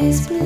Please.